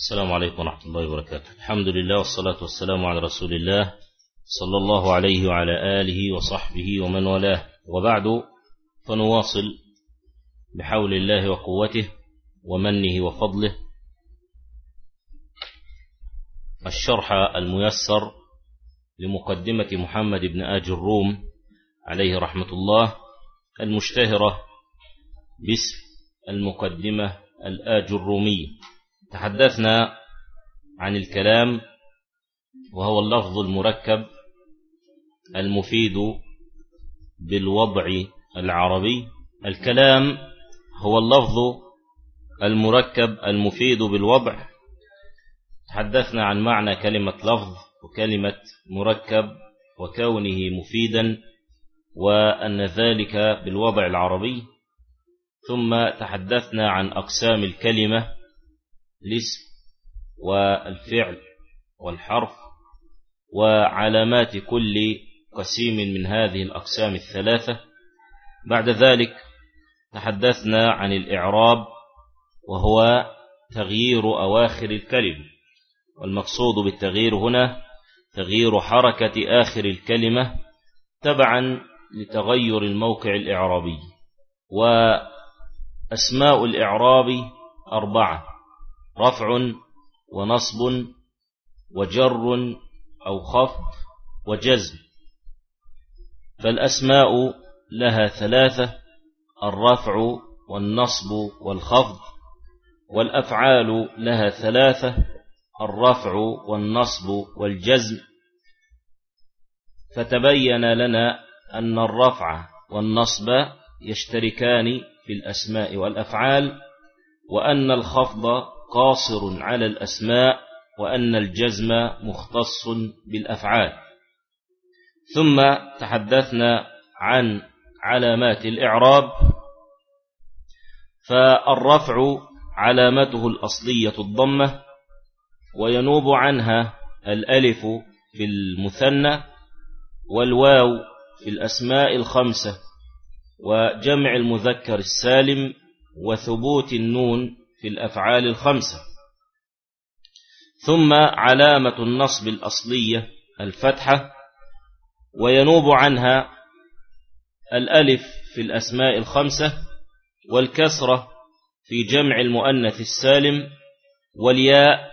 السلام عليكم ورحمة الله وبركاته. الحمد لله والصلاة والسلام على رسول الله صلى الله عليه وعلى آله وصحبه ومن والاه. وبعد فنواصل بحول الله وقوته ومنه وفضله. الشرح الميسر لمقدمة محمد بن آج الروم عليه رحمة الله المشتهرة باسم المقدمة الآج الرومي. تحدثنا عن الكلام وهو اللفظ المركب المفيد بالوضع العربي. الكلام هو اللفظ المركب المفيد بالوضع. تحدثنا عن معنى كلمة لفظ وكلمة مركب وكونه مفيدا وأن ذلك بالوضع العربي. ثم تحدثنا عن أقسام الكلمة الاسم والفعل والحرف وعلامات كل قسيم من هذه الأقسام الثلاثة. بعد ذلك تحدثنا عن الإعراب وهو تغيير أواخر الكلمة والمقصود بالتغيير هنا تغيير حركة آخر الكلمة تبعا لتغير الموقع الإعرابي وأسماء الإعراب أربعة. رفع ونصب وجر أو خفض وجزم. فالأسماء لها ثلاثة الرفع والنصب والخفض والأفعال لها ثلاثة الرفع والنصب والجزم. فتبين لنا أن الرفع والنصب يشتركان في الأسماء والأفعال وأن الخفض قاصر على الأسماء وأن الجزم مختص بالأفعال. ثم تحدثنا عن علامات الإعراب فالرفع علامته الأصلية الضمة وينوب عنها الألف في المثنى والواو في الأسماء الخمسة وجمع المذكر السالم وثبوت النون في الأفعال الخمسة. ثم علامة النصب الأصلية الفتحة وينوب عنها الألف في الأسماء الخمسة والكسرة في جمع المؤنث السالم والياء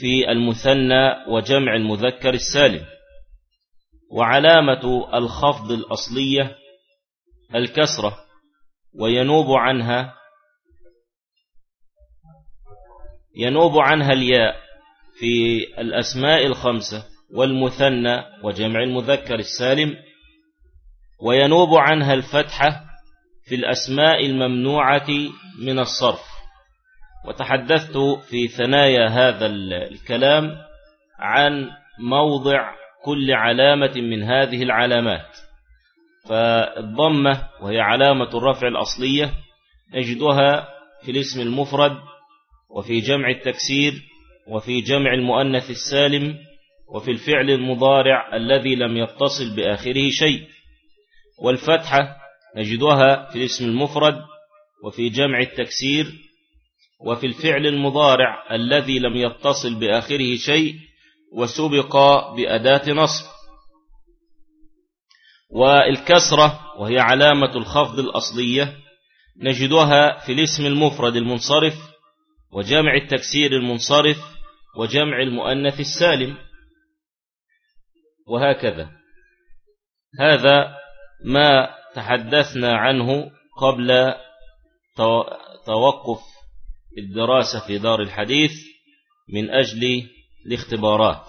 في المثنى وجمع المذكر السالم. وعلامة الخفض الأصلية الكسرة وينوب عنها ينوب عنها الياء في الأسماء الخمسة والمثنى وجمع المذكر السالم وينوب عنها الفتحة في الأسماء الممنوعة من الصرف. وتحدثت في ثنايا هذا الكلام عن موضع كل علامة من هذه العلامات. فالضمة وهي علامة الرفع الأصلية نجدها في الاسم المفرد وفي جمع التكسير وفي جمع المؤنث السالم وفي الفعل المضارع الذي لم يتصل بآخره شيء. والفتحة نجدها في الاسم المفرد وفي جمع التكسير وفي الفعل المضارع الذي لم يتصل بآخره شيء وسبق بأداة نصب. والكسرة وهي علامة الخفض الأصلية نجدها في الاسم المفرد المنصرف وجمع التكسير المنصرف وجمع المؤنث السالم. وهكذا. هذا ما تحدثنا عنه قبل توقف الدراسة في دار الحديث من أجل الاختبارات.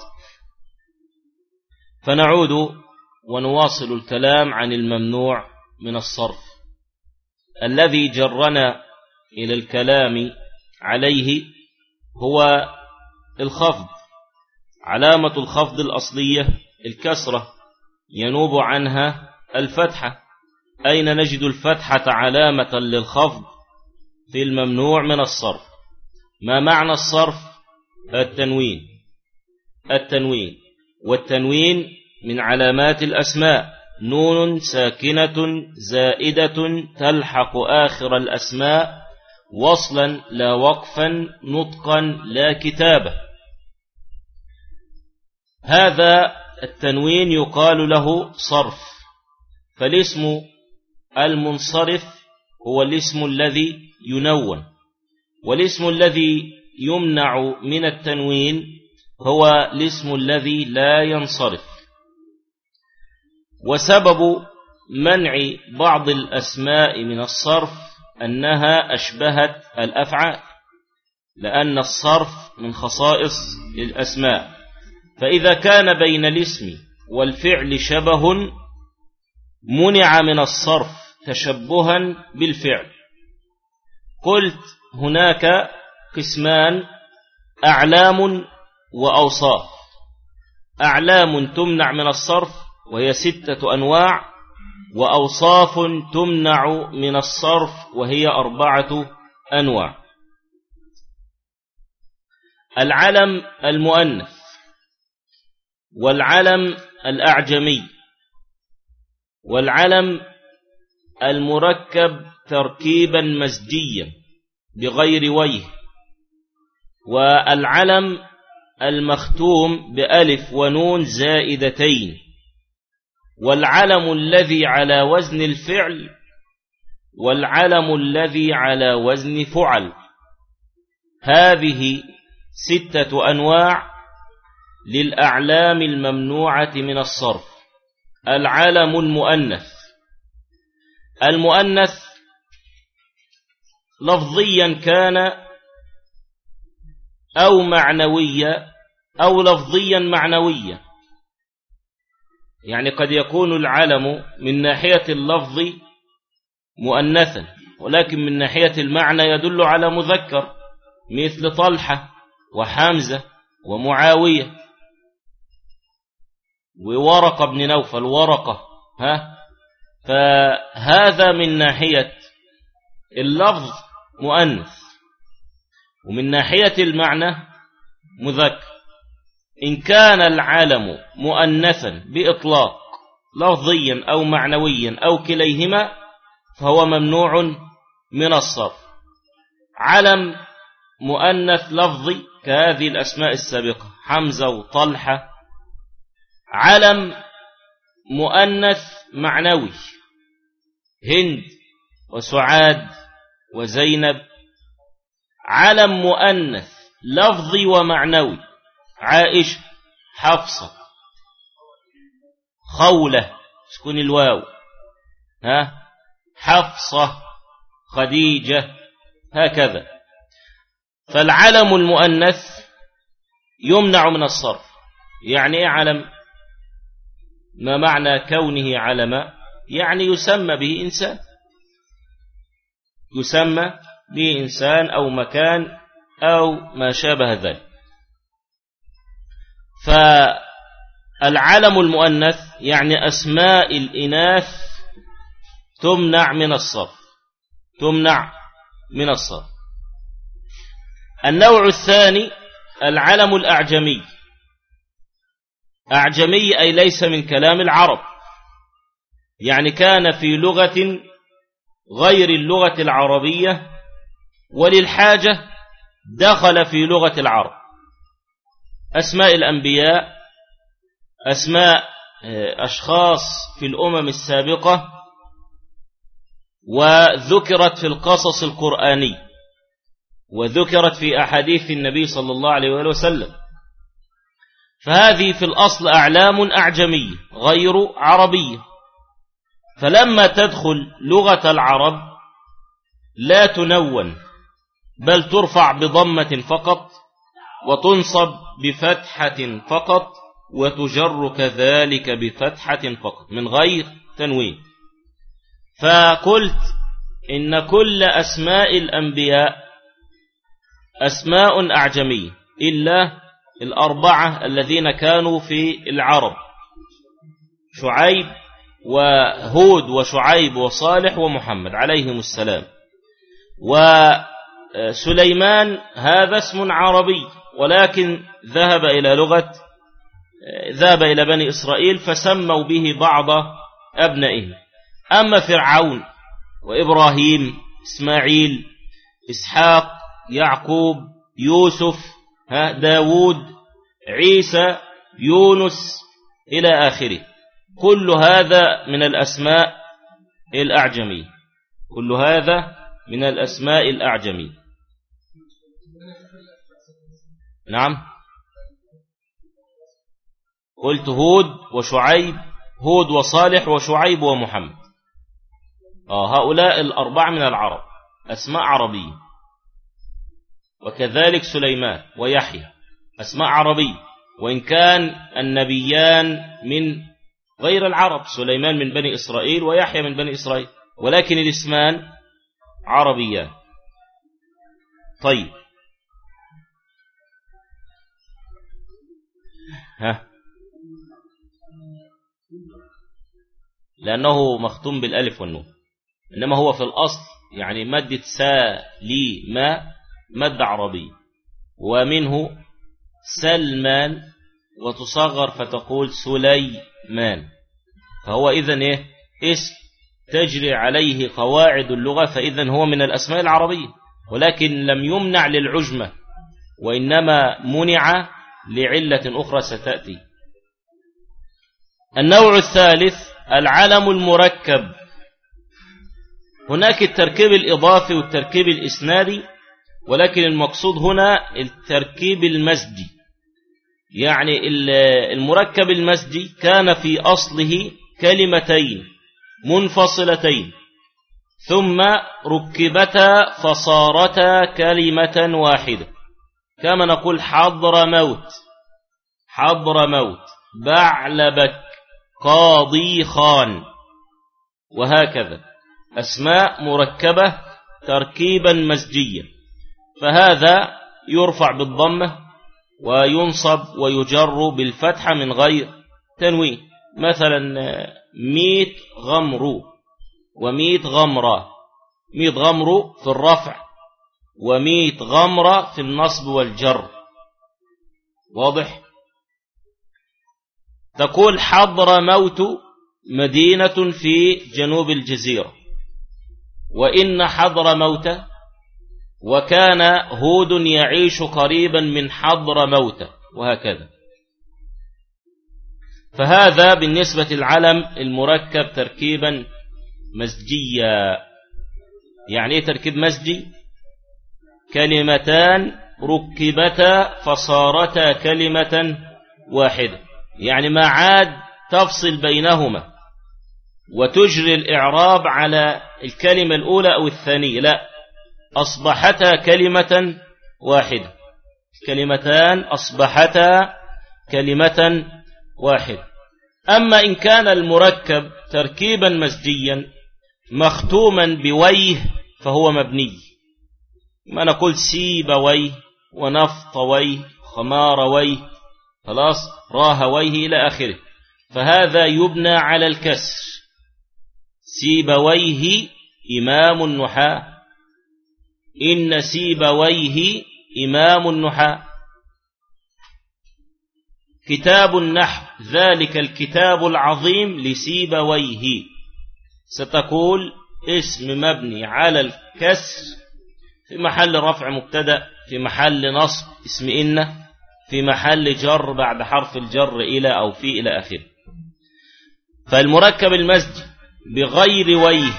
فنعود ونواصل الكلام عن الممنوع من الصرف. الذي جرنا إلى الكلام عليه هو الخفض علامة الخفض الأصلية الكسرة ينوب عنها الفتحة. أين نجد الفتحة علامة للخفض؟ في الممنوع من الصرف. ما معنى الصرف؟ التنوين. التنوين. والتنوين من علامات الأسماء. نون ساكنة زائدة تلحق آخر الأسماء وصلا لا وقفا نطقا لا كتابة. هذا التنوين يقال له صرف فالاسم المنصرف هو الاسم الذي ينون والاسم الذي يمنع من التنوين هو الاسم الذي لا ينصرف. وسبب منع بعض الأسماء من الصرف أنها أشبهت الأفعال لأن الصرف من خصائص الأسماء. فإذا كان بين الاسم والفعل شبه منع من الصرف تشبها بالفعل. قلت هناك قسمان أعلام وأوصاف. أعلام تمنع من الصرف وهي ستة أنواع. وأوصاف تمنع من الصرف وهي أربعة أنواع. العلم المؤنث والعلم الأعجمي والعلم المركب تركيبا مزجيا بغير ويه والعلم المختوم بألف ونون زائدتين. والعلم الذي على وزن الفعل والعلم الذي على وزن فعل. هذه ستة أنواع للأعلام الممنوعة من الصرف. العلم المؤنث. المؤنث لفظيا كان أو معنويا أو لفظيا معنويا. يعني قد يكون العلم من ناحية اللفظ مؤنثا ولكن من ناحية المعنى يدل على مذكر مثل طلحة وحمزة ومعاوية. وورقة بن نوفل ورقة ها؟ فهذا من ناحية اللفظ مؤنث ومن ناحية المعنى مذكر. إن كان العالم مؤنثا بإطلاق لفظيا أو معنويا أو كليهما فهو ممنوع من الصرف. علم مؤنث لفظي كهذه الأسماء السابقة حمزة وطلحة. علم مؤنث معنوي هند وسعاد وزينب. علم مؤنث لفظي ومعنوي عائشة حفصة. خولة سكون الواو. ها؟ حفصة خديجة هكذا. فالعلم المؤنث يمنع من الصرف. يعني إيه علم؟ ما معنى كونه علما يعني يسمى به إنسان. يسمى به إنسان أو مكان أو ما شابه ذلك. فالعلم المؤنث يعني أسماء الإناث تمنع من الصرف. تمنع من الصرف. النوع الثاني العلم الأعجمي. أعجمي أي ليس من كلام العرب. يعني كان في لغة غير اللغة العربية وللحاجة دخل في لغة العرب. أسماء الأنبياء أسماء آه، أشخاص في الأمم السابقة وذكرت في القصص القرآني وذكرت في أحاديث النبي صلى الله عليه وسلم. فهذه في الأصل أعلام أعجمية غير عربية. فلما تدخل لغة العرب لا تنون بل ترفع بضمة فقط. وتنصب بفتحة فقط وتجر كذلك بفتحة فقط من غير تنوين. فقلت إن كل أسماء الأنبياء أسماء أعجمية إلا الأربعة الذين كانوا في العرب شعيب وهود وشعيب وصالح ومحمد عليهم السلام. وسليمان هذا اسم عربي. ولكن ذهب إلى لغة ذهب إلى بني إسرائيل فسموا به بعض أبنائهم أما فرعون وإبراهيم إسماعيل إسحاق يعقوب يوسف داود عيسى يونس إلى آخره. كل هذا من الأسماء الأعجمي. كل هذا من الأسماء الأعجمي. نعم. قلت هود وشعيب هود وصالح وشعيب ومحمد. آه هؤلاء الأربعة من العرب أسماء عربية. وكذلك سليمان ويحيى أسماء عربية. وإن كان النبيان من غير العرب سليمان من بني إسرائيل ويحيى من بني إسرائيل. ولكن الاسمان عربيان. طيب ها. لأنه مختوم بالألف والنون. إنما هو في الأصل يعني مادة سا لي ما مادة عربية ومنه سلمان وتصغر فتقول سليمان. فهو إذن إيه؟ اسم تجري عليه قواعد اللغة فإذن هو من الأسماء العربية. ولكن لم يمنع للعجمة وإنما منع لعلة أخرى ستأتي. النوع الثالث العلم المركب. هناك التركيب الإضافي والتركيب الإسنادي ولكن المقصود هنا التركيب المسجي. يعني المركب المسجي كان في أصله كلمتين منفصلتين. ثم ركبتا فصارتا كلمة واحدة. كما نقول حضر موت حضر موت بعلبك قاضي خان. وهكذا أسماء مركبة تركيبا مزجيا فهذا يرفع بالضمة وينصب ويجر بالفتحة من غير تنوين. مثلا ميت غمر وميت غمرة. ميت غمر في الرفع. وميت غمرة في النصب والجر. واضح؟ تقول حضر موت مدينة في جنوب الجزيرة. وإن حضر موت وكان هود يعيش قريبا من حضر موت وهكذا. فهذا بالنسبة العلم المركب تركيبا مزجيا يعني إيه تركيب مزجي كلمتان ركبتا فصارتا كلمة واحدة. يعني ما عاد تفصل بينهما وتجري الإعراب على الكلمة الأولى أو الثانية لا أصبحتا كلمة واحدة. كلمتان أصبحتا كلمة واحدة. أما إن كان المركب تركيبا مسجيا مختوما بويه فهو مبني. ما نقول سيبويه ونفطويه خمارويه خلاص راهويه إلى آخره. فهذا يبنى على الكسر. سيبويه إمام النحاة إن سيبويه إمام النحاة كتاب النحو ذلك الكتاب العظيم لسيبويه. ستقول اسم مبني على الكسر. في محل رفع مبتدأ في محل نصب اسم إن في محل جر بعد حرف الجر إلى أو في إلى آخره. فالمركب المسجد بغير ويه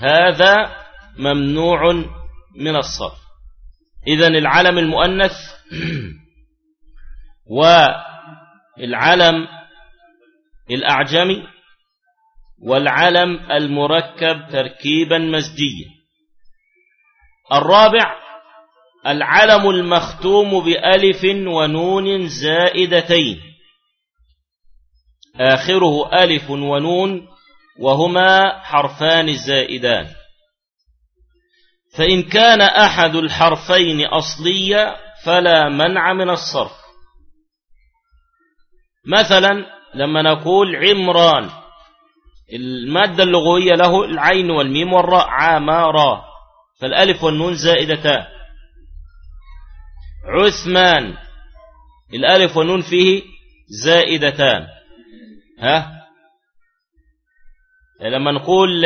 هذا ممنوع من الصرف. إذا العلم المؤنث والعلم الأعجمي والعلم المركب تركيبا مزجيا الرابع العلم المختوم بألف ونون زائدتين. آخره ألف ونون وهما حرفان زائدان. فإن كان أحد الحرفين أصليا فلا منع من الصرف. مثلا لما نقول عمران المادة اللغوية له العين والميم والراء عامارا فالألف والنون زائدتان عثمان. الألف والنون فيه زائدتان ها؟ لما نقول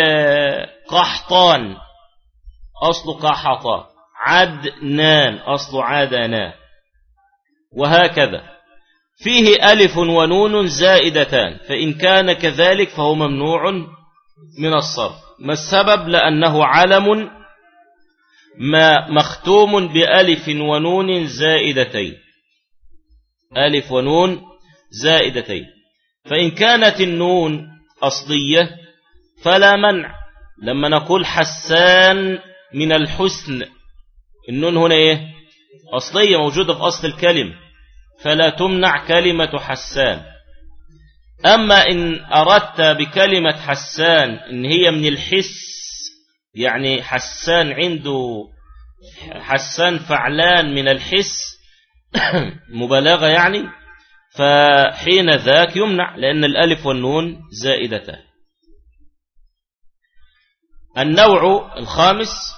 قحطان أصل قحطا عدنان أصل عدنا وهكذا. فيه ألف ونون زائدتان فإن كان كذلك فهو ممنوع من الصرف. ما السبب؟ لأنه علم ما مختوم بألف ونون زائدتين. ألف ونون زائدتين. فإن كانت النون أصلية فلا منع. لما نقول حسان من الحسن النون هنا إيه؟ أصلية موجودة في أصل الكلمة. فلا تمنع كلمة حسان. أما إن أردت بكلمة حسان إن هي من الحس يعني حسان عنده حسان فعلان من الحس مبالغة يعني فحين ذاك يمنع لأن الألف والنون زائدتان النوع الخامس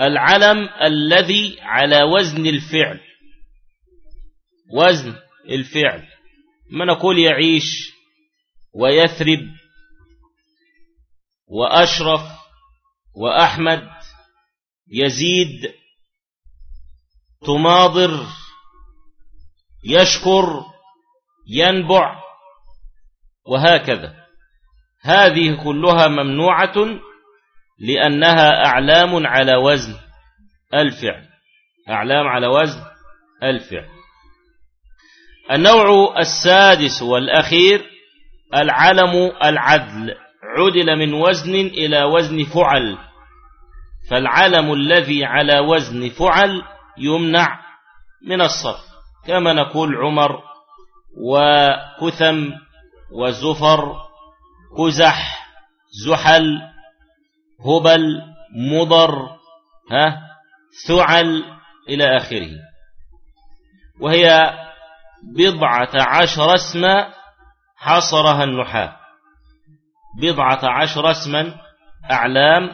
العلم الذي على وزن الفعل. وزن الفعل. ما نقول يعيش ويثرب وأشرف وأحمد يزيد تماضر يشكر ينبع وهكذا. هذه كلها ممنوعة لأنها أعلام على وزن الفعل. أعلام على وزن الفعل. النوع السادس والأخير العلم العدل. عدل من وزن إلى وزن فعل. فالعلم الذي على وزن فعل يمنع من الصرف. كما نقول عمر وكثم وزفر كزح زحل هبل مضر ها ثعل إلى آخره. وهي بضعة عشر اسما حصرها النحاة. بضعة عشر اسما أعلام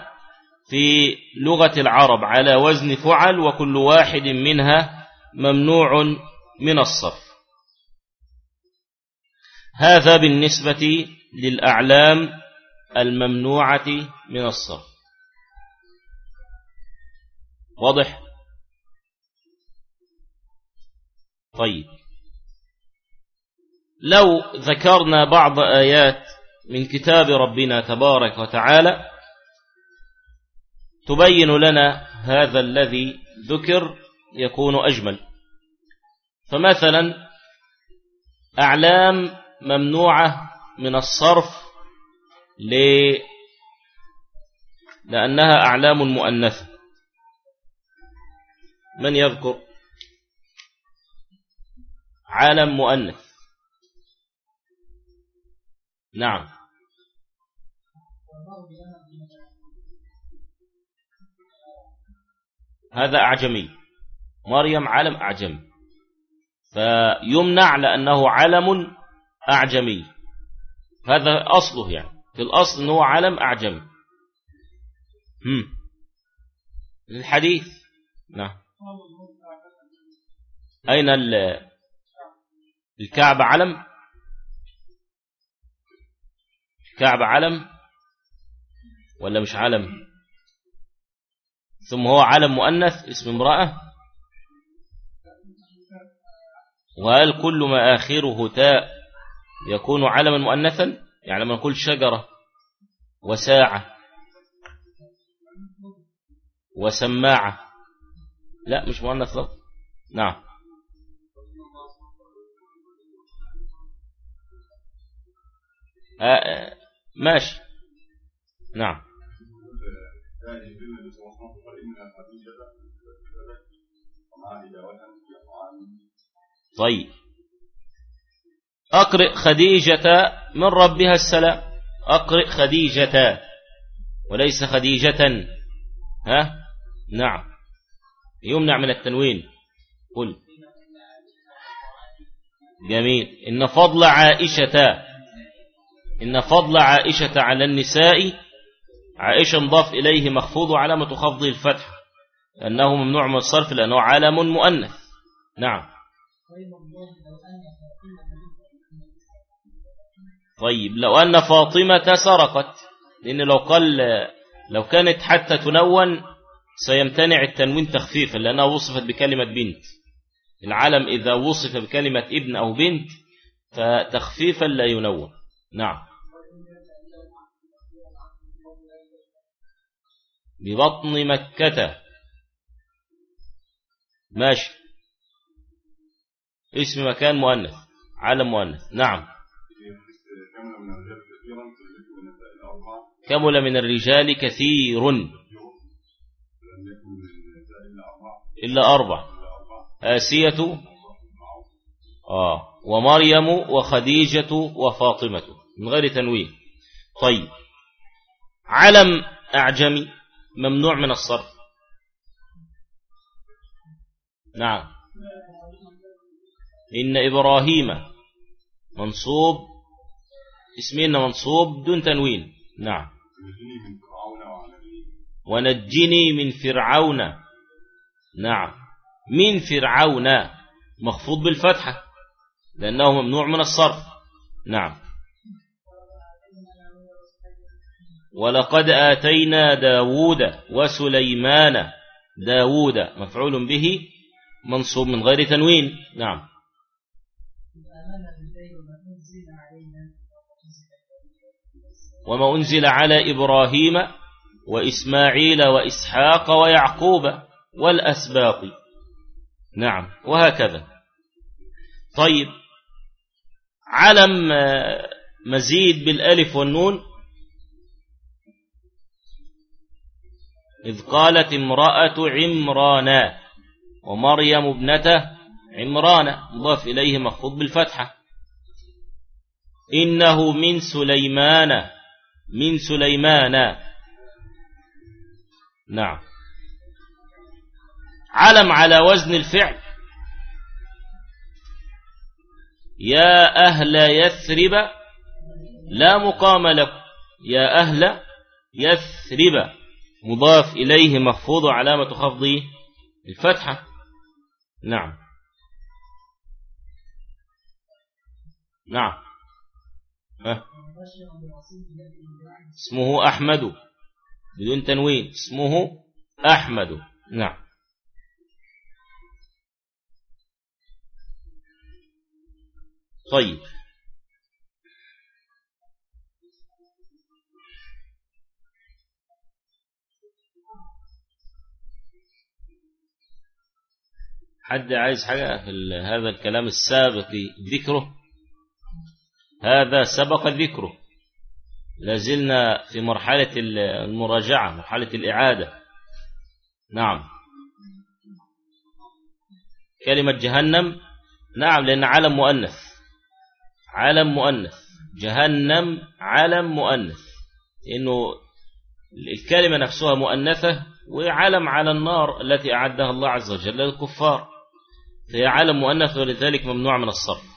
في لغة العرب على وزن فعل وكل واحد منها ممنوع من الصرف. هذا بالنسبة للأعلام الممنوعة من الصرف. واضح؟ طيب. لو ذكرنا بعض آيات من كتاب ربنا تبارك وتعالى تبين لنا هذا الذي ذكر يكون أجمل. فمثلا أعلام ممنوعة من الصرف ل... لأنها أعلام مؤنثة. من يذكر؟ عالم مؤنث. نعم. هذا أعجمي. مريم علم أعجمي. فيمنع لأنه علم أعجمي. هذا أصله يعني. في الأصل أنه علم أعجمي. هم. الحديث. نعم. أين الكعبة علم؟ كعب علم ولا مش علم؟ ثم هو علم مؤنث اسم امرأة. وهل كل ما آخره تاء يكون علما مؤنثا؟ يعني لما نقول شجرة وساعة وسماعة. لا مش مؤنث لفظ نعم. آه. ماشي. نعم. طيب. أقرئ خديجة من ربها السلام. أقرئ خديجة. وليس خديجة. ها؟ نعم. يمنع من التنوين. قل. جميل. إن فضل عائشة إن فضل عائشة على النساء عائشة انضاف إليه مخفوض علامة خفضه الفتح لأنه ممنوع من الصرف لأنه عالم مؤنث. نعم. طيب لو أن فاطمة سرقت لأن لو قال لو كانت حتى تنون سيمتنع التنوين تخفيفا لأنها وصفت بكلمة بنت. العلم إذا وصف بكلمة ابن أو بنت فتخفيفا لا ينون. نعم. ببطن مكة. ماشي. اسم مكان مؤنث علم مؤنث. نعم. كمل من الرجال كثير. إلا أربع آسية. آه. ومريم وخديجة وفاطمة. من غير تنوين. طيب. علم أعجمي. ممنوع من الصرف. نعم. إن إبراهيم منصوب اسمين منصوب دون تنوين. نعم. ونجني من فرعون. نعم. من فرعون. مخفوض بالفتحة. لأنه ممنوع من الصرف. نعم. ولقد آتينا داود وسليمان. داود مفعول به منصوب من غير تنوين. نعم. وما أنزل على إبراهيم وإسماعيل وإسحاق ويعقوب والأسباط. نعم. وهكذا. طيب. علم مزيد بالألف والنون. إذ قالت امرأة عمران ومريم ابنته عمران مضاف إليه مخفوض بالفتحة. إنه من سليمان من سليمان. نعم. علم على وزن الفعل. يا أهل يثرب لا مقام لكم. يا أهل يثرب. مضاف إليه مخفوض علامة خفضه الفتحة. نعم. نعم. ها. اسمه أحمد. بدون تنوين. اسمه أحمد. نعم. طيب. حد عايز حاجة؟ في هذا الكلام السابق ذكره هذا سبق ذكره. لازلنا في مرحلة المراجعة مرحلة الإعادة. نعم. كلمة جهنم. نعم لأن علم مؤنث. علم مؤنث. جهنم علم مؤنث. إنه الكلمة نفسها مؤنثة وعلم على النار التي أعدها الله عز وجل للكفار. فهي علم مؤنث ولذلك ممنوع من الصرف.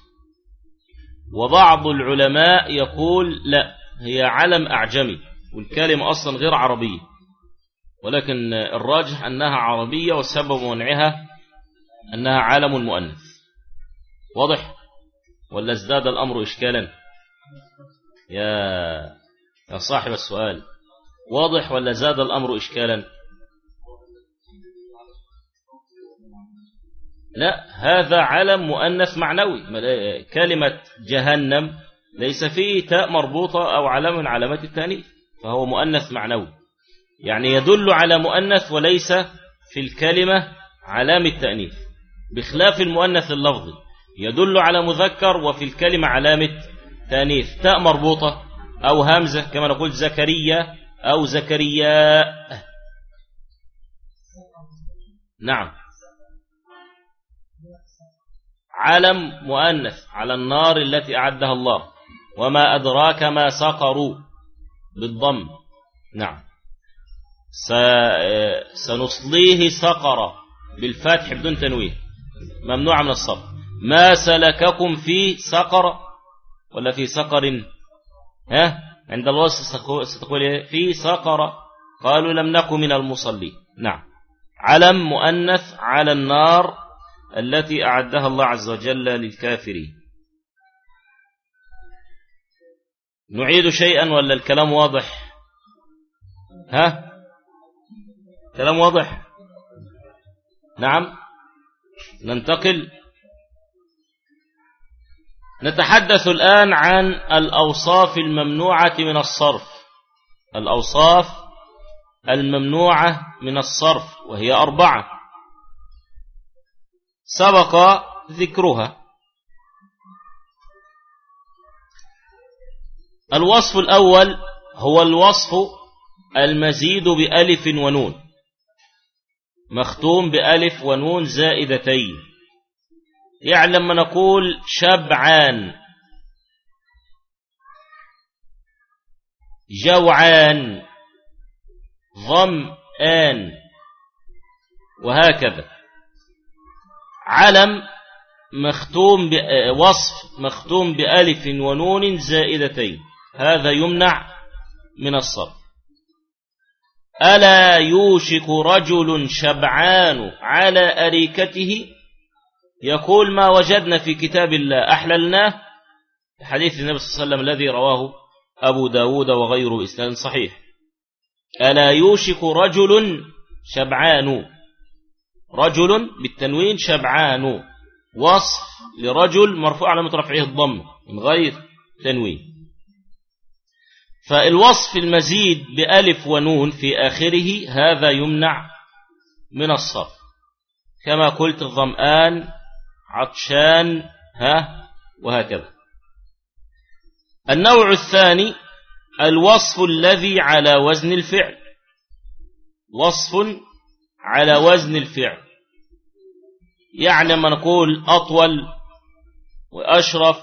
وبعض العلماء يقول لا هي علم أعجمي والكلمة أصلا غير عربية. ولكن الراجح أنها عربية وسبب منعها أنها علم مؤنث. واضح؟ ولا ازداد الأمر إشكالا؟ يا يا صاحب السؤال واضح ولا زاد الأمر إشكالا؟ لا هذا علم مؤنث معنوي. كلمة جهنم ليس فيه تاء مربوطة أو علامة من علامات التأنيث فهو مؤنث معنوي. يعني يدل على مؤنث وليس في الكلمة علامة تأنيث بخلاف المؤنث اللفظي يدل على مذكر وفي الكلمة علامة تأنيث. تاء مربوطة أو همزة كما نقول زكريا أو زكرياء. نعم. علم مؤنث على النار التي أعدها الله. وما أدراك ما سقروا بالضم. نعم. سنصليه سقر بالفتح بدون تنوين ممنوع من الصرف. ما سلككم في سقر ولا في سقر؟ ها؟ عند الوصف ستقول إيه؟ في سقر. قالوا لم نكن من المصلين. نعم. علم مؤنث على النار التي أعدها الله عز وجل للكافرين. نعيد شيئا ولا الكلام واضح؟ ها؟ كلام واضح؟ نعم. ننتقل. نتحدث الآن عن الأوصاف الممنوعة من الصرف. الأوصاف الممنوعة من الصرف وهي أربعة. سبق ذكرها. الوصف الأول هو الوصف المزيد بألف ونون. مختوم بألف ونون زائدتين. يعني لما نقول شبعان. جوعان. ظمآن وهكذا. علم مختوم وصف مختوم بألف ونون زائدتين. هذا يمنع من الصرف. ألا يوشك رجل شبعان على أريكته؟ يقول ما وجدنا في كتاب الله أحللناه؟ حديث النبي صلى الله عليه وسلم الذي رواه أبو داود وغيره إسناد صحيح. ألا يوشك رجل شبعان؟ رجل بالتنوين شبعان. وصف لرجل مرفوع على مترفعه الضم من غير تنوين. فالوصف المزيد بألف ونون في آخره هذا يمنع من الصرف. كما قلت الظمآن عطشان ها وهكذا. النوع الثاني الوصف الذي على وزن الفعل. وصف على وزن الفعل. يعني ما نقول أطول وأشرف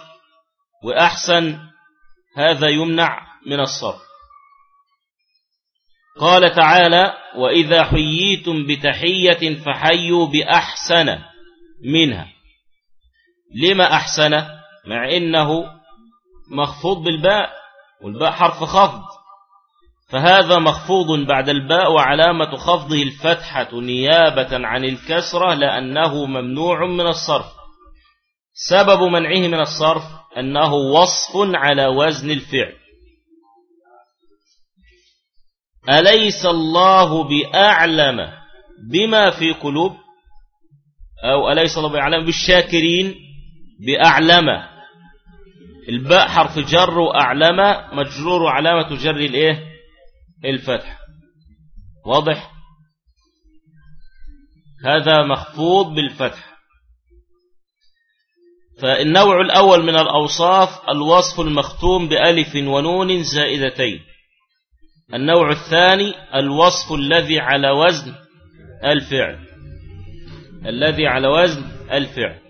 وأحسن هذا يمنع من الصرف. قال تعالى وإذا حييتم بتحية فحيوا بأحسن منها. لما أحسن؟ مع إنه مخفوض بالباء والباء حرف خفض. فهذا مخفوض بعد الباء وعلامة خفضه الفتحة نيابة عن الكسرة لأنه ممنوع من الصرف. سبب منعه من الصرف أنه وصف على وزن الفعل. أليس الله بأعلم بما في قلوب؟ أو أليس الله بأعلم بالشاكرين؟ بأعلم. الباء حرف جر وأعلم مجرور علامة جر الإيه؟ الفتح. واضح؟ هذا مخفوض بالفتح. فالنوع الأول من الأوصاف الوصف المختوم بألف ونون زائدتين. النوع الثاني الوصف الذي على وزن الفعل. الذي على وزن الفعل.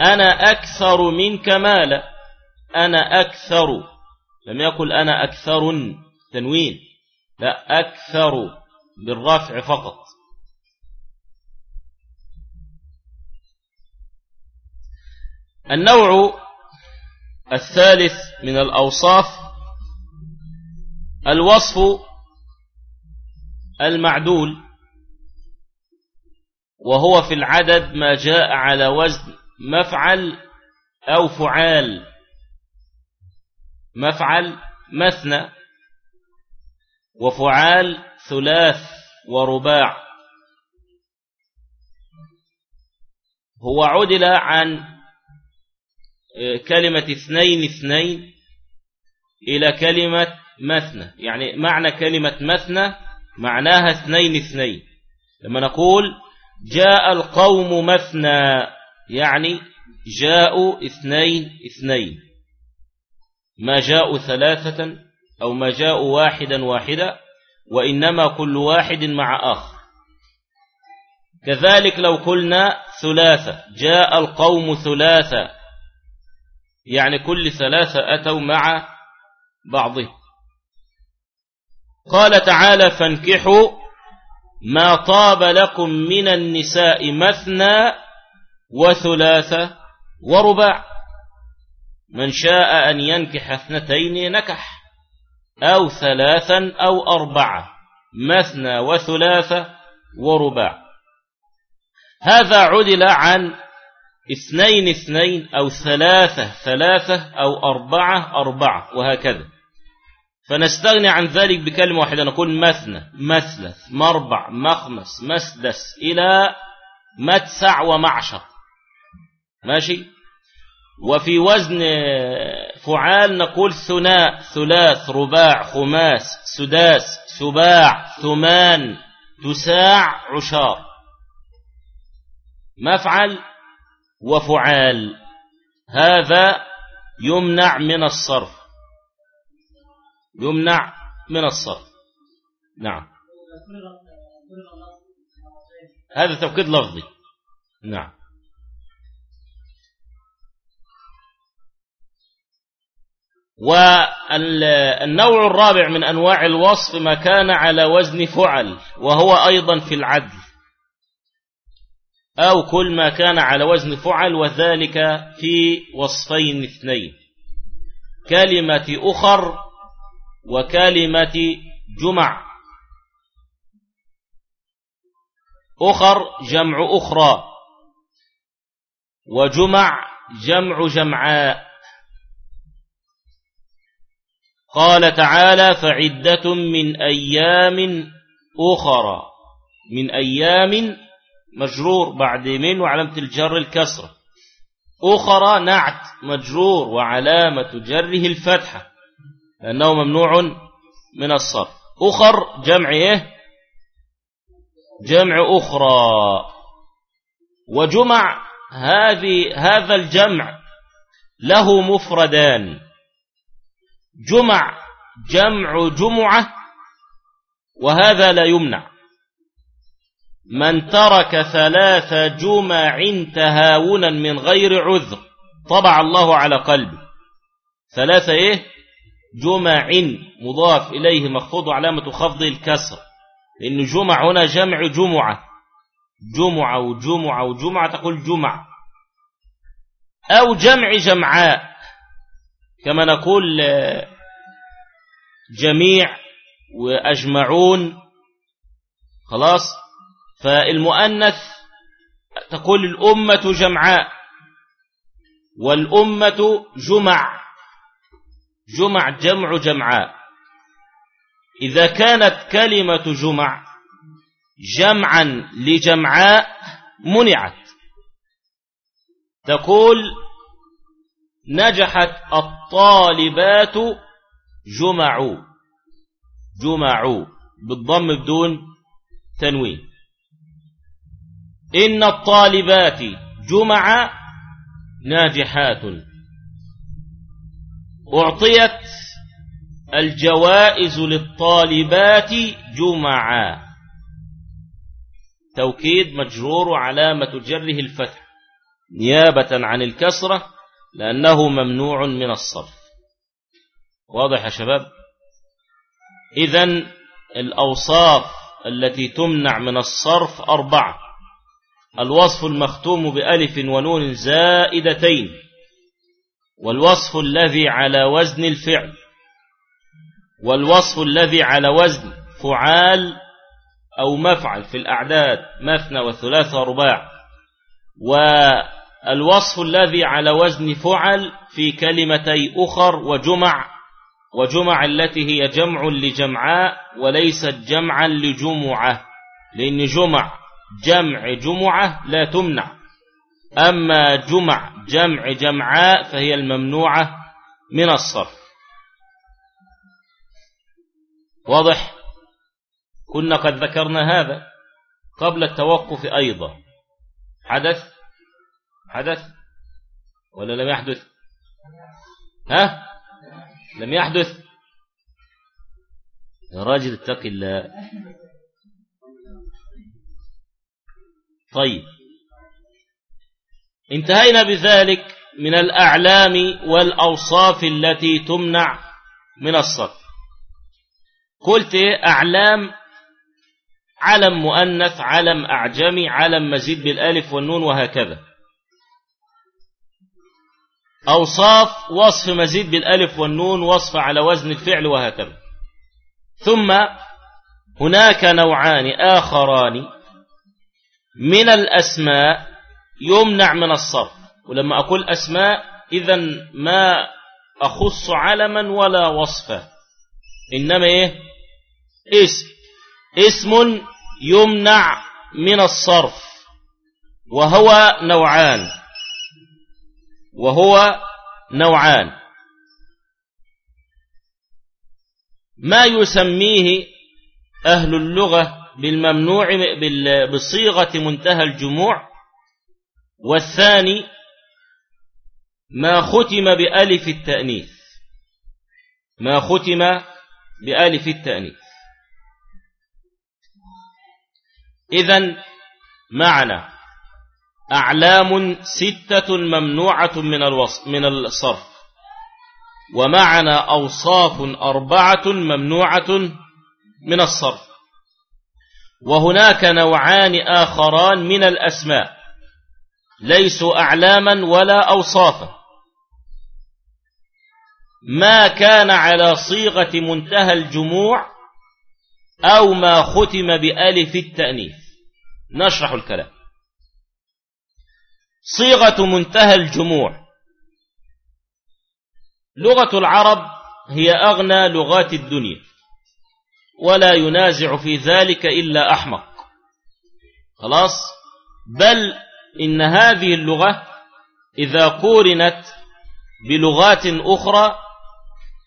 أنا أكثر منك مالا. أنا أكثر لم يقل أنا أكثر تنوين لا أكثر بالرفع فقط. النوع الثالث من الأوصاف الوصف المعدول وهو في العدد ما جاء على وزن مفعل أو فعال. مفعل مثنى وفعال ثلاث ورباع. هو عدل عن آه، كلمة اثنين اثنين إلى كلمة مثنى. يعني معنى كلمة مثنى معناها اثنين اثنين. لما نقول جاء القوم مثنى يعني جاءوا اثنين اثنين. ما جاءوا ثلاثة أو ما جاءوا واحدا واحدا وإنما كل واحد مع آخر. كذلك لو قلنا ثلاثة جاء القوم ثلاثة يعني كل ثلاثة أتوا مع بعضهم. قال تعالى فانكحوا ما طاب لكم من النساء مثنى وثلاثة ورباع. من شاء أن ينكح اثنتين نكح أو ثلاثا أو أربعة مثنى وثلاثة ورباع. هذا عدل عن اثنين اثنين أو ثلاثة ثلاثة أو أربعة أربعة وهكذا. فنستغني عن ذلك بكلمة واحدة نقول مثنى مثلث مربع مخمس مسدس إلى متسع ومعشر. ماشي؟ وفي وزن فعال نقول ثناء ثلاث رباع خماس سداس سباع ثمان تساع عشار. مفعل وفعال. هذا يمنع من الصرف. يمنع من الصرف. نعم. هذا توكيد لفظي. نعم. والنوع الرابع من أنواع الوصف ما كان على وزن فعل وهو أيضا في العدل. أو كل ما كان على وزن فعل وذلك في وصفين اثنين. كلمة أخر وكلمة جمع. أخر جمع أخرى وجمع جمع جمعاء. قال تعالى فعدة من أيام أخرى. من أيام مجرور بعد من وعلامة الجر الكسرة أخرى نعت مجرور وعلامة جره الفتحة لأنه ممنوع من الصرف. أخر جمع إيه؟ جمع أخرى. وجمع هذه هذا الجمع له مفردان. جمع جمع جمعة وهذا لا يمنع. من ترك ثلاث جمع تهاونا من غير عذر طبع الله على قلبه. ثلاثة إيه؟ جمع مضاف إليه مخفوض علامة خفض الكسر. لأن جمع هنا جمع جمعة. جمعة وجمعة وجمعة تقول جمع. أو جمع جمعاء. كما نقول جميع وأجمعون. خلاص؟ فالمؤنث تقول الأمة جمعاء والأمة جمع. جمع جمع جمعاء. إذا كانت كلمة جمع جمعا لجمعاء منعت. تقول نجحت الطالبات جمعوا. جمعوا. بالضم بدون تنوين. إن الطالبات جمع ناجحات. أعطيت الجوائز للطالبات جمعا. توكيد مجرور علامة جره الفتح. نيابة عن الكسرة. لأنه ممنوع من الصرف. واضح يا شباب؟ إذن الأوصاف التي تمنع من الصرف أربعة. الوصف المختوم بألف ونون زائدتين. والوصف الذي على وزن الفعل. والوصف الذي على وزن فعال أو مفعل في الأعداد مثنى وثلاث ورباع والوصف الذي على وزن فعل في كلمتي أخر وجمع وجمع التي هي جمع لجمعاء وليست جمعا لجمعة لأن جمع جمع جمعة لا تمنع. أما جمع جمع جمعاء فهي الممنوعة من الصرف. واضح؟ كنا قد ذكرنا هذا قبل التوقف أيضا. حدث؟ حدث؟ ولا لم يحدث؟ ها؟ لم يحدث؟ يا راجل اتق الله. طيب. انتهينا بذلك من الأعلام والأوصاف التي تمنع من الصرف. قلت أعلام علم مؤنث علم أعجمي علم مزيد بالألف والنون وهكذا. أوصاف وصف مزيد بالألف والنون وصف على وزن الفعل وهكذا. ثم هناك نوعان آخران من الأسماء يمنع من الصرف. ولما أقول أسماء إذا ما أخص علما ولا وصفا. إنما إيه؟ اسم. اسم يمنع من الصرف. وهو نوعان. وهو نوعان. ما يسميه أهل اللغة بالممنوع بصيغة منتهى الجموع؟ والثاني ما ختم بألف التأنيث. ما ختم بألف التأنيث. إذن معنى. أعلام ستة ممنوعة من الوصف من الصرف. ومعنى أوصاف أربعة ممنوعة من الصرف. وهناك نوعان آخران من الأسماء. ليسوا أعلاما ولا أوصافا. ما كان على صيغة منتهى الجموع أو ما ختم بألف التأنيث. نشرح الكلام. صيغة منتهى الجموع. لغة العرب هي أغنى لغات الدنيا ولا ينازع في ذلك إلا أحمق. خلاص؟ بل إن هذه اللغة إذا قورنت بلغات أخرى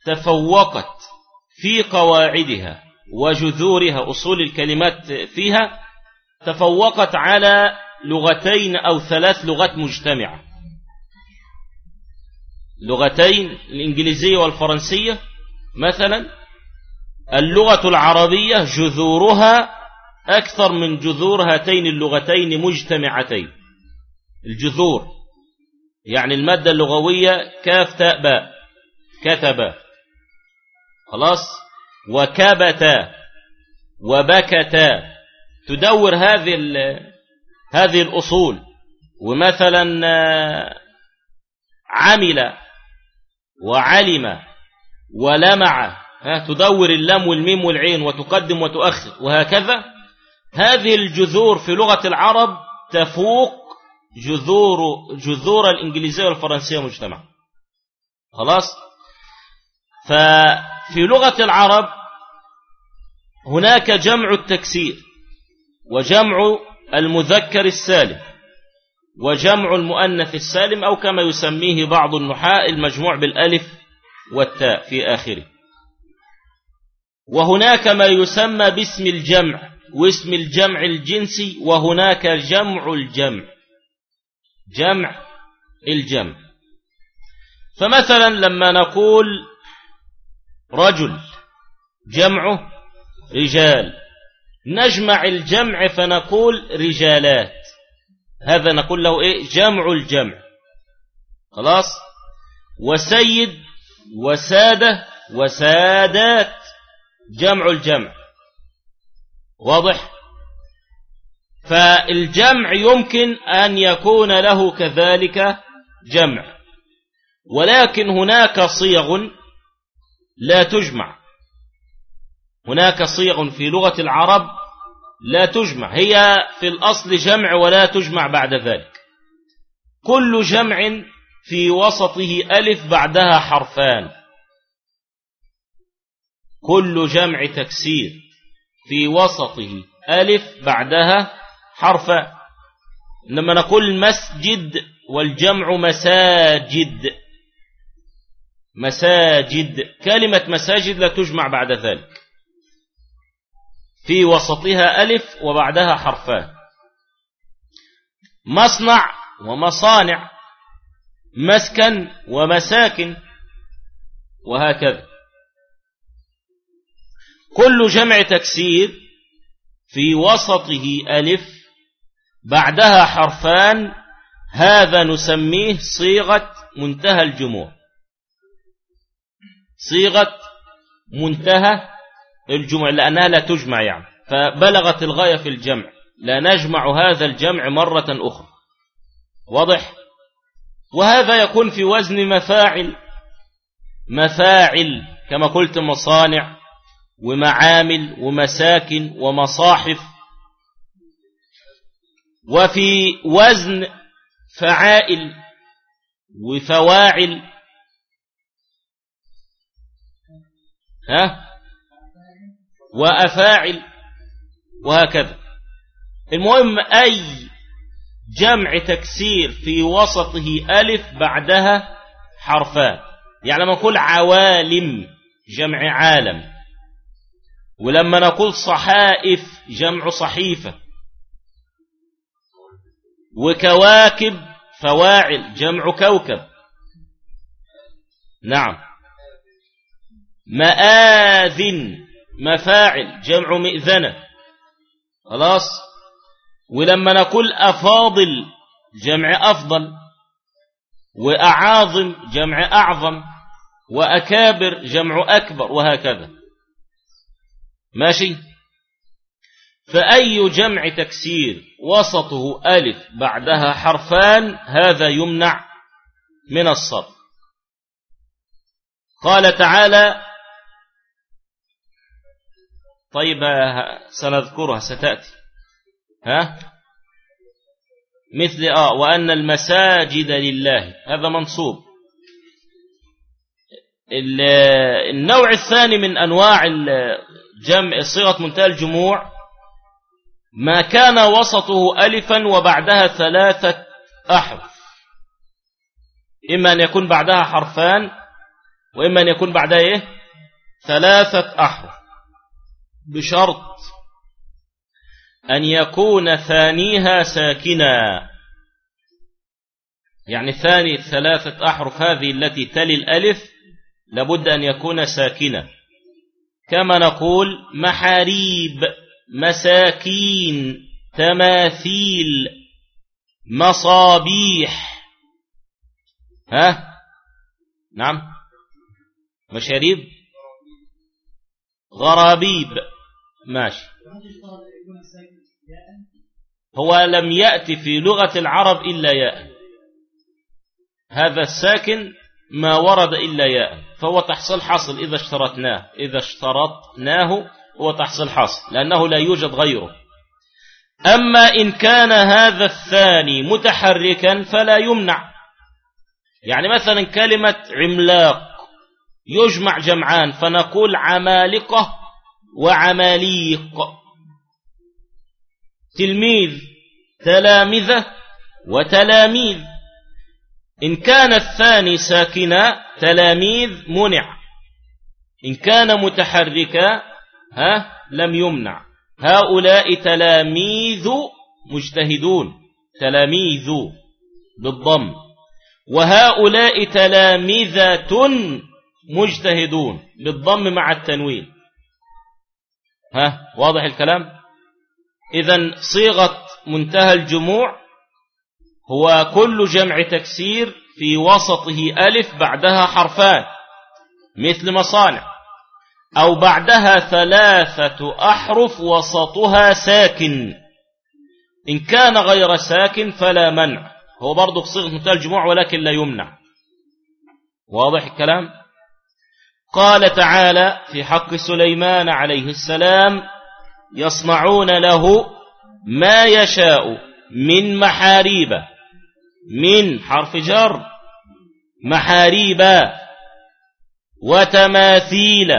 تفوقت في قواعدها وجذورها أصول الكلمات فيها تفوقت على لغتين أو ثلاث لغات مجتمعة. لغتين الإنجليزية والفرنسية. مثلا اللغة العربية جذورها أكثر من جذور هاتين اللغتين مجتمعتين. الجذور يعني المادة اللغوية كاف تاء باء كتب خلاص؟ وكبتا وبكتا. تدور هذه هذه الأصول. ومثلا عمل وعلم ولمع. تدور اللام والميم والعين وتقدم وتؤخر وهكذا. هذه الجذور في لغة العرب تفوق جذور جذور الإنجليزية والفرنسية مجتمع. خلاص؟ ففي لغة العرب هناك جمع التكسير وجمع المذكر السالم وجمع المؤنث السالم أو كما يسميه بعض النحاء المجموع بالألف والتاء في آخره. وهناك ما يسمى باسم الجمع واسم الجمع الجنسي وهناك جمع الجمع جمع الجمع. فمثلا لما نقول رجل جمعه رجال نجمع الجمع فنقول رجالات. هذا نقول له إيه؟ جمع الجمع. خلاص؟ وسيد وسادة وسادات. جمع الجمع. واضح؟ فالجمع يمكن أن يكون له كذلك جمع. ولكن هناك صيغ لا تجمع. هناك صيغ في لغة العرب لا تجمع هي في الأصل جمع ولا تجمع بعد ذلك. كل جمع في وسطه ألف بعدها حرفان. كل جمع تكسير في وسطه ألف بعدها حرفان. لما نقول مسجد والجمع مساجد. مساجد كلمة مساجد لا تجمع بعد ذلك. في وسطها ألف وبعدها حرفان مصنع ومصانع مسكن ومساكن وهكذا. كل جمع تكسير في وسطه ألف بعدها حرفان هذا نسميه صيغة منتهى الجموع. صيغة منتهى الجمع لأنها لا تجمع يعني. فبلغت الغاية في الجمع. لا نجمع هذا الجمع مرة أخرى. واضح؟ وهذا يكون في وزن مفاعل. مفاعل كما قلت مصانع ومعامل ومساكن ومصاحف. وفي وزن فعائل وفواعل. ها؟ وأفاعل وهكذا. المهم أي جمع تكسير في وسطه ألف بعدها حرفان. يعني لما نقول عوالم جمع عالم. ولما نقول صحائف جمع صحيفة. وكواكب فواعل جمع كوكب. نعم. مآذن مفاعل جمع مئذنة. خلاص؟ ولما نقول أفاضل جمع أفضل. وأعاظم جمع أعظم. وأكابر جمع أكبر وهكذا. ماشي؟ فأي جمع تكسير وسطه ألف بعدها حرفان هذا يمنع من الصرف. قال تعالى طيب سنذكرها ستأتي. ها؟ مثل آه وأن المساجد لله. هذا منصوب. النوع الثاني من أنواع الجمع صيغة منتهى الجموع ما كان وسطه ألفا وبعدها ثلاثة أحرف. إما أن يكون بعدها حرفان وإما أن يكون بعدها إيه؟ ثلاثة أحرف. بشرط أن يكون ثانيها ساكنا. يعني ثاني ثلاثة أحرف هذه التي تلي الألف لابد أن يكون ساكنا. كما نقول محاريب مساكين تماثيل مصابيح. ها؟ نعم. مشاريب؟ غرابيب. ماشي. هو لم يأتي في لغة العرب إلا ياء. هذا الساكن ما ورد إلا ياء. فهو تحصيل حصل إذا اشترطناه. إذا اشترطناه هو تحصيل حصل لأنه لا يوجد غيره. أما إن كان هذا الثاني متحركا فلا يمنع. يعني مثلا كلمة عملاق يجمع جمعان فنقول عمالقة وعماليق. تلميذ تلامذة وتلاميذ. إن كان الثاني ساكنا تلاميذ منع. إن كان متحركا ها لم يمنع. هؤلاء تلاميذ مجتهدون. تلاميذ بالضم. وهؤلاء تلامذة مجتهدون. بالضم مع التنوين. ها واضح الكلام؟ إذا صيغة منتهى الجموع هو كل جمع تكسير في وسطه ألف بعدها حرفان مثل مصانع أو بعدها ثلاثة أحرف وسطها ساكن. إن كان غير ساكن فلا منع. هو برضو صيغة منتهى الجموع ولكن لا يمنع. واضح الكلام؟ قال تعالى في حق سليمان عليه السلام يصنعون له ما يشاء من محاريب من حرف جر محاريب وتماثيل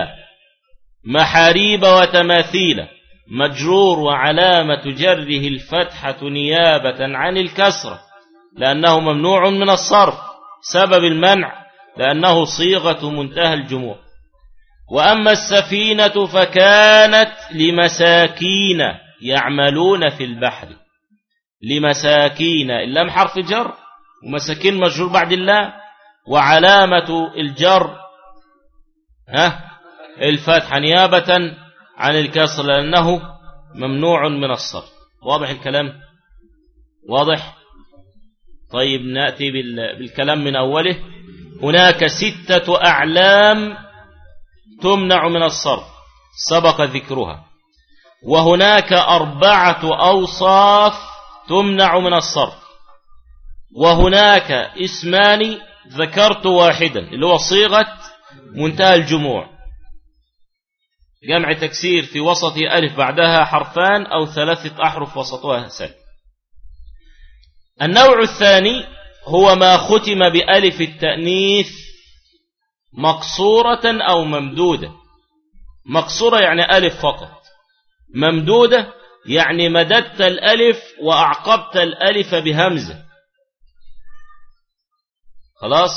محاريب وتماثيل. مجرور وعلامة جره الفتحة نيابة عن الكسرة لأنه ممنوع من الصرف سبب المنع. لأنه صيغة منتهى الجموع. وأما السفينة فكانت لمساكين يعملون في البحر. لمساكين اللام حرف جر ومساكين مجرور بعد الله وعلامة الجر ها الفتحة نيابة عن الكسر لأنه ممنوع من الصرف. واضح الكلام؟ واضح؟ طيب نأتي بالكلام من أوله. هناك ستة أعلام تمنع من الصرف سبق ذكرها. وهناك أربعة أوصاف تمنع من الصرف. وهناك اسمان ذكرت واحدا اللي هو صيغة منتهى الجموع. جمع تكسير في وسط ألف بعدها حرفان أو ثلاثة أحرف وسطها ساكن النوع الثاني هو ما ختم بألف التأنيث مقصورة أو ممدودة. مقصورة يعني ألف فقط. ممدودة يعني مددت الألف وأعقبت الألف بهمزة. خلاص؟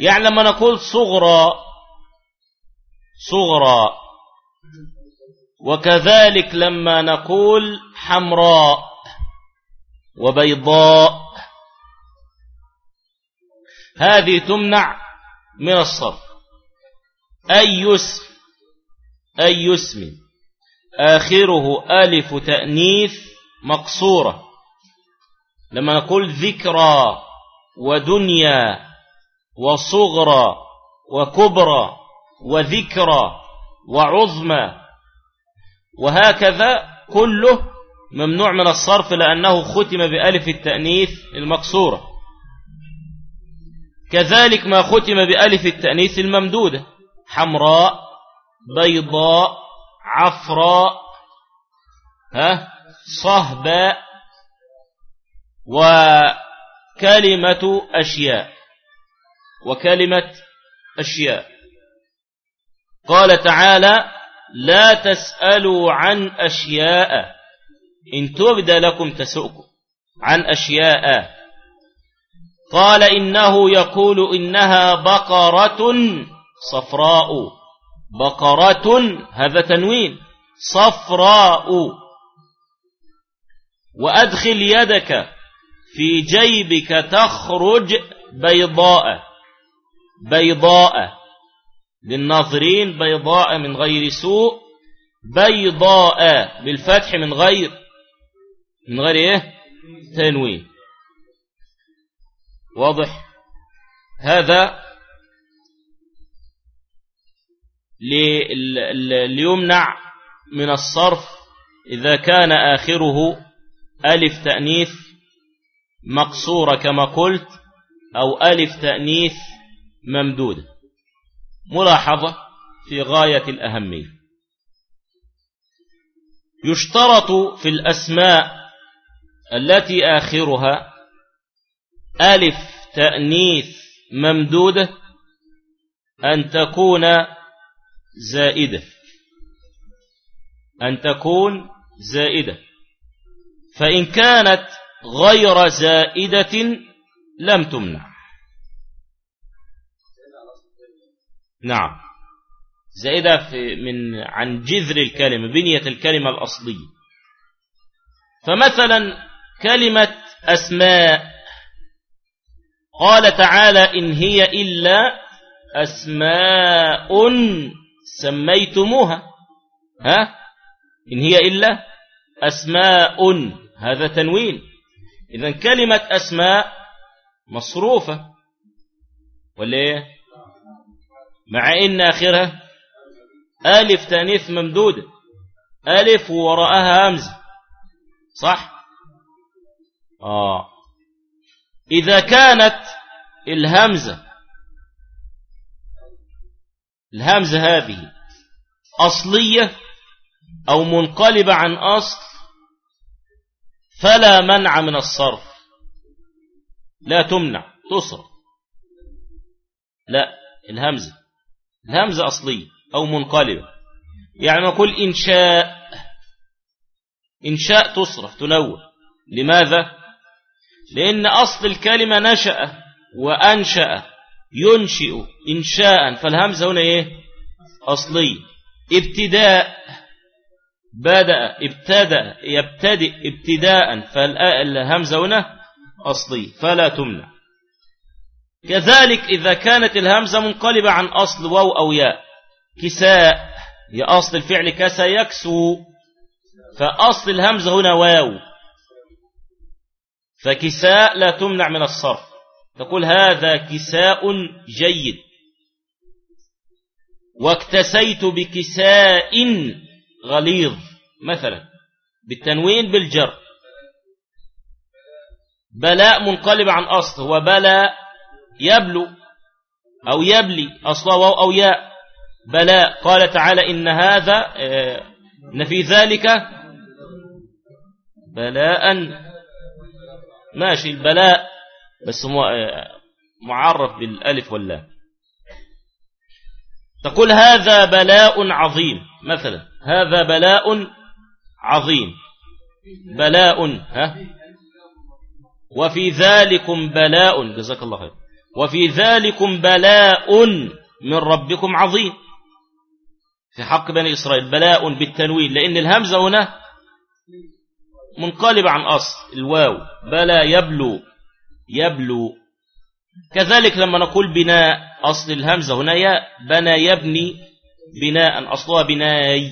يعني لما نقول صغرى صغرى وكذلك لما نقول حمراء وبيضاء هذه تمنع من الصرف. أي اسم أي اسم. آخره ألف تأنيث مقصورة. لما نقول ذكرى ودنيا وصغرى وكبرى وذكرى وعظمى. وهكذا كله ممنوع من الصرف لأنه ختم بألف التأنيث المقصورة. كذلك ما ختم بألف التأنيث الممدودة. حمراء بيضاء عفراء ها صهباء وكلمة أشياء. وكلمة أشياء. قال تعالى لا تسألوا عن أشياء. إن تبد لكم تسؤكم. عن أشياء. قال إنه يقول إنها بقرة صفراء. بقرة هذا تنوين. صفراء. وأدخل يدك في جيبك تخرج بيضاء. بيضاء. للناظرين بيضاء من غير سوء. بيضاء بالفتح من غير من غير إيه؟ تنوين. واضح؟ هذا ليمنع من الصرف إذا كان آخره ألف تأنيث مقصورة كما قلت أو ألف تأنيث ممدودة. ملاحظة في غاية الأهمية. يشترط في الأسماء التي آخرها ألف تأنيث ممدودة أن تكون زائدة. أن تكون زائدة. فإن كانت غير زائدة لم تمنع. نعم. زائدة في من عن جذر الكلمة بنية الكلمة الأصلية. فمثلا كلمة أسماء قال تعالى إن هي إلا أسماء سميتموها. ها؟ إن هي إلا أسماء. هذا تنوين. إذا كلمة أسماء مصروفة. ولا إيه؟ مع إن آخرها ألف تانيث ممدودة. ألف وراءها همزة. صح؟ آه. إذا كانت الهمزة الهمزة هذه أصلية أو منقلبة عن أصل فلا منع من الصرف. لا تمنع تصرف. لا الهمزة الهمزة أصلية أو منقلبة. يعني نقول إنشاء إنشاء تصرف تنوع. لماذا؟ لأن أصل الكلمة نشأ وأنشأ ينشئ إنشاء فالهمزة هنا إيه؟ أصلي. ابتداء بدأ ابتدأ يبتدئ ابتداء فالهمزة هنا أصلي فلا تمنع. كذلك إذا كانت الهمزة منقلبة عن أصل واو أو ياء كساء هي أصل الفعل كسا يكسو فأصل الهمزة هنا واو. فكساء لا تمنع من الصرف. تقول هذا كساء جيد. واكتسيت بكساء غليظ. مثلا بالتنوين بالجر. بلاء منقلب عن أصل وبلاء يبلو أو يبلي أصلا واو أو ياء. بلاء. قال تعالى إن هذا آه، إن في ذلك بلاء. ماشي البلاء بس معرف بالألف واللام. تقول هذا بلاء عظيم. مثلا هذا بلاء عظيم. بلاء ها؟ وفي ذلكم بلاء جزاك الله خير. وفي ذلكم بلاء من ربكم عظيم. في حق بني إسرائيل بلاء بالتنوين لأن الهمزة هنا منقلب عن أصل الواو. بلا يبلو يبلو. كذلك لما نقول بناء أصل الهمزة هنا يا بنى يبني بناء أصلها بناي.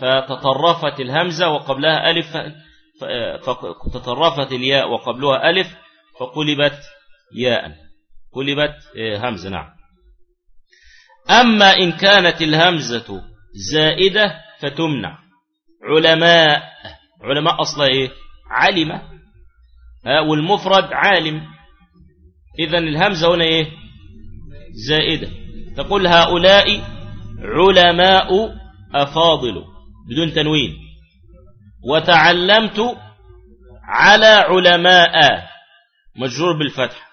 فتطرفت الهمزة وقبلها ألف فتطرفت الياء وقبلها ألف فقلبت ياء. قلبت آه، همزة نعم. أما إن كانت الهمزة زائدة فتمنع. علماء علماء أصلا إيه؟ علم والمفرد عالم. إذن الهمزة هنا إيه؟ زائدة. تقول هؤلاء علماء أفاضل بدون تنوين. وتعلمت على علماء مجرور بالفتح.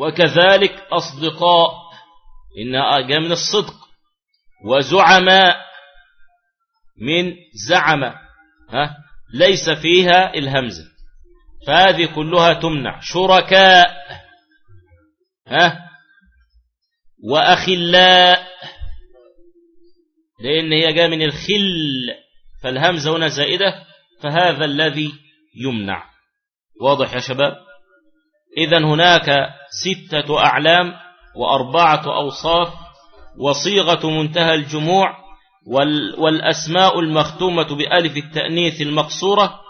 وكذلك أصدقاء إنها جاء من الصدق. وزعماء من زعم ها؟ ليس فيها الهمزة. فهذه كلها تمنع. شركاء ها؟ وأخلاء. لأن هي جاء من الخل. فالهمزة هنا زائدة فهذا الذي يمنع. واضح يا شباب؟ إذا هناك ستة أعلام وأربعة أوصاف وصيغة منتهى الجموع والأسماء المختومة بألف التأنيث المقصورة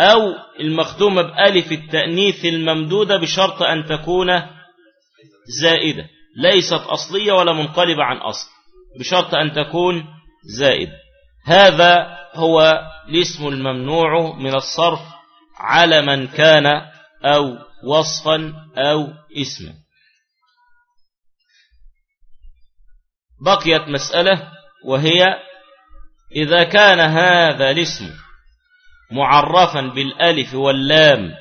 أو المختومة بألف التأنيث الممدودة بشرط أن تكون زائدة. ليست أصلية ولا منقلبة عن أصل بشرط أن تكون زائدة. هذا هو الاسم الممنوع من الصرف على من كان أو وصفا أو اسما. بقيت مسألة وهي إذا كان هذا الاسم معرفا بالألف واللام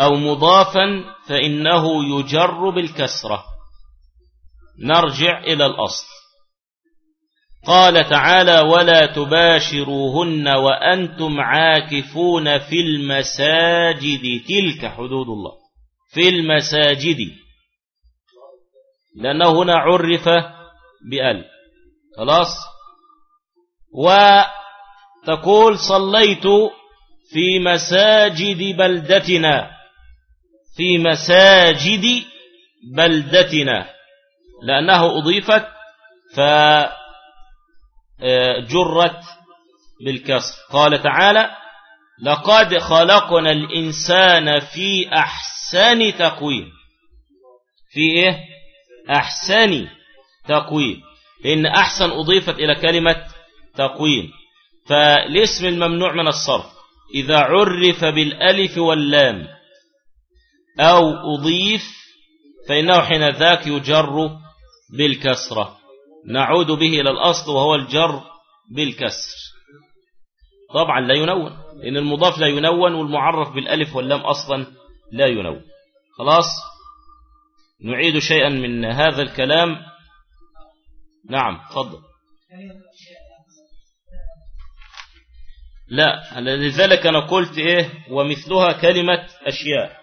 أو مضافا فإنه يجر بالكسرة. نرجع إلى الأصل. قال تعالى ولا تباشروهن وأنتم عاكفون في المساجد. تلك حدود الله. في المساجد. لأنه هنا عرف بأل خلاص؟ وتقول صليت في مساجد بلدتنا في مساجد بلدتنا. لأنه أضيفت ف جرت بالكسر. قال تعالى لقد خلقنا الإنسان في أحسن تقويم. في إيه؟ أحسن تقويم. لأن أحسن أضيفت إلى كلمة تقويم. فالاسم الممنوع من الصرف. إذا عرف بالألف واللام أو أضيف فإنه حين ذاك يجر بالكسرة. نعود به إلى الأصل وهو الجر بالكسر. طبعا لا ينون. إن المضاف لا ينون والمعرف بالألف واللام أصلا لا ينون. خلاص؟ نعيد شيئا من هذا الكلام. نعم تفضل لا لذلك أنا قلت إيه ومثلها كلمة أشياء.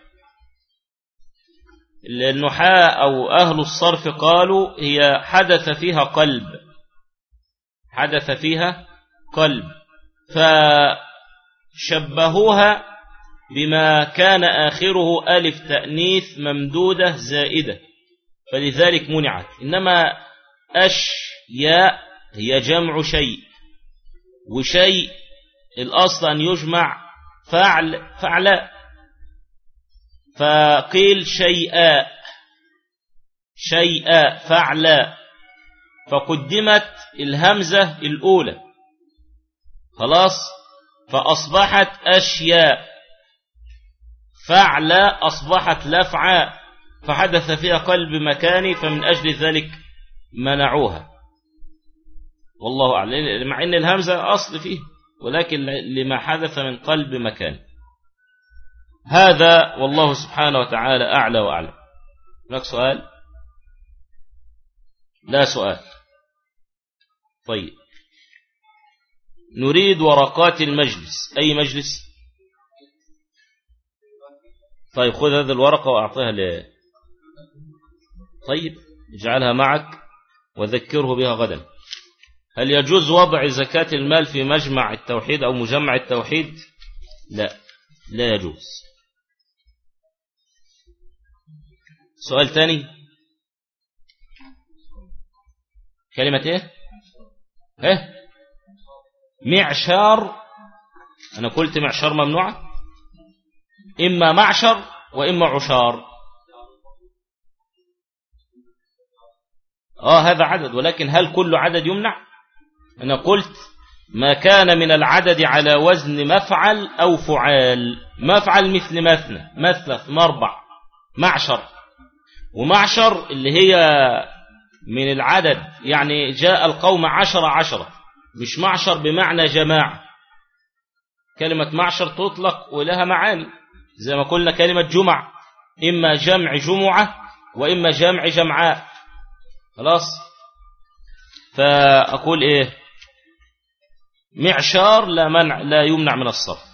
النحاة أو أهل الصرف قالوا هي حدث فيها قلب. حدث فيها قلب. فشبهوها بما كان آخره ألف تأنيث ممدودة زائدة. فلذلك منعت. إنما أشياء هي جمع شيء. وشيء الأصل أن يجمع فعل فعلاء فقيل شيئا شيئا فعلا فقدمت الهمزة الأولى. خلاص؟ فأصبحت أشياء. فعلا أصبحت لفعا. فحدث فيها قلب مكاني فمن أجل ذلك منعوها. والله أعلم. مع أن الهمزة أصل فيه ولكن لما حدث من قلب مكاني هذا والله سبحانه وتعالى أعلى وأعلم. هناك سؤال؟ لا سؤال. طيب. نريد ورقات المجلس. أي مجلس؟ طيب خذ هذه الورقة وأعطيها ل طيب اجعلها معك. وذكره بها غدا. هل يجوز وضع زكاة المال في مجمع التوحيد أو مجمع التوحيد؟ لا لا يجوز. سؤال ثاني. كلمة إيه؟ إيه؟ معشار أنا قلت معشار ممنوعة. إما معشر وإما عشار. آه هذا عدد ولكن هل كل عدد يمنع؟ أنا قلت ما كان من العدد على وزن مفعل أو فعال. مفعل مثل مثنى مثلث مربع معشر. ومعشر اللي هي من العدد يعني جاء القوم عشر عشرة مش معشر بمعنى جماعة. كلمة معشر تطلق ولها معاني زي ما قلنا كلمة جمع إما جمع جمعة وإما جمع جمعاء. خلاص؟ فأقول إيه؟ معشار لا منع لا يمنع من الصرف.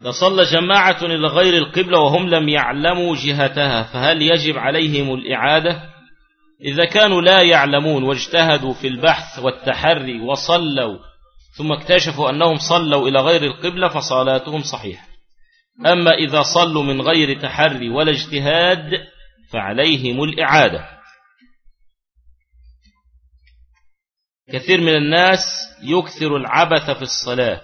لصلى جماعة إلى غير القبلة وهم لم يعلموا جهتها فهل يجب عليهم الإعادة؟ إذا كانوا لا يعلمون واجتهدوا في البحث والتحري وصلوا ثم اكتشفوا أنهم صلوا إلى غير القبلة فصلاتهم صحيحة. أما إذا صلوا من غير تحري ولا اجتهاد فعليهم الإعادة. كثير من الناس يكثر العبث في الصلاة.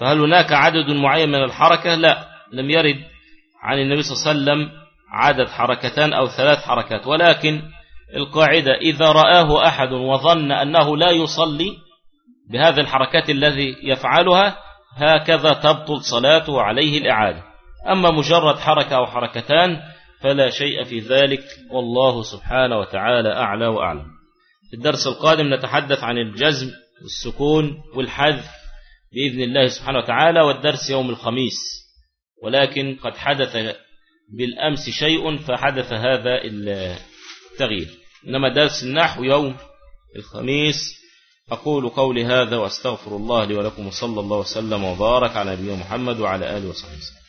فهل هناك عدد معين من الحركة؟ لا لم يرد عن النبي صلى الله عليه وسلم عدد حركتان أو ثلاث حركات ولكن القاعدة إذا رآه أحد وظن أنه لا يصلي بهذه الحركات الذي يفعلها هكذا تبطل صلاته عليه الإعادة. أما مجرد حركة أو حركتان فلا شيء في ذلك والله سبحانه وتعالى أعلى وأعلم. في الدرس القادم نتحدث عن الجزم والسكون والحذف بإذن الله سبحانه وتعالى والدرس يوم الخميس. ولكن قد حدث بالأمس شيء فحدث هذا التغيير. إنما درس النحو يوم الخميس. أقول قولي هذا وأستغفر الله لي ولكم وصلى الله وسلم وبارك على نبينا محمد وعلى آله وصحبه وسلم.